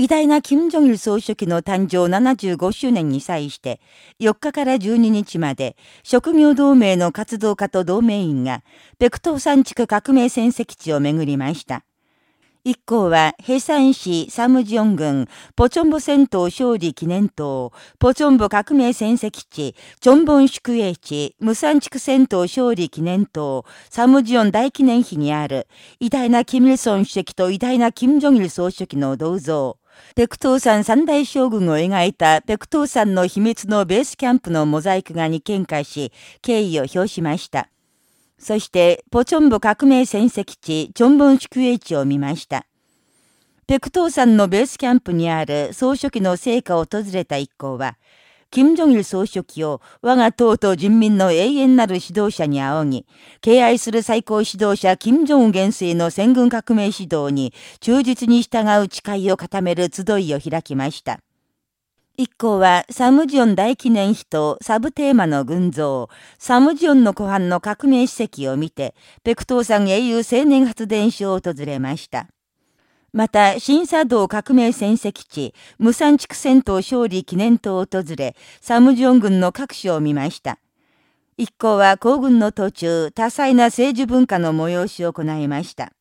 偉大な金正日総書記の誕生75周年に際して、4日から12日まで、職業同盟の活動家と同盟員が、北東山地区革命戦績地を巡りました。一行は、平山市サムジョン郡、ポチョンボ戦闘勝利記念塔、ポチョンボ革命戦績地、チョンボン宿営地、無産地区戦闘勝利記念塔、サムジョン大記念碑にある、偉大なキム・イルソン主席と偉大なキム・ジョギル総書記の銅像、ペクトー山三大将軍を描いたペクトー山の秘密のベースキャンプのモザイク画に見解し、敬意を表しました。そして、ポチョンボ革命戦績地、チョンボン宿営地を見ました。ペクトー山のベースキャンプにある総書記の成果を訪れた一行は、金正日総書記を我が党と人民の永遠なる指導者に仰ぎ、敬愛する最高指導者金正恩元帥の戦軍革命指導に忠実に従う誓いを固める集いを開きました。一行はサムジョン大記念碑とサブテーマの群像、サムジョンの湖畔の革命史跡を見て、ペクトー山英雄青年発電所を訪れました。また、新佐道革命戦績地、無産地区戦闘勝利記念塔を訪れ、サムジョン軍の各所を見ました。一行は行軍の途中、多彩な政治文化の催しを行いました。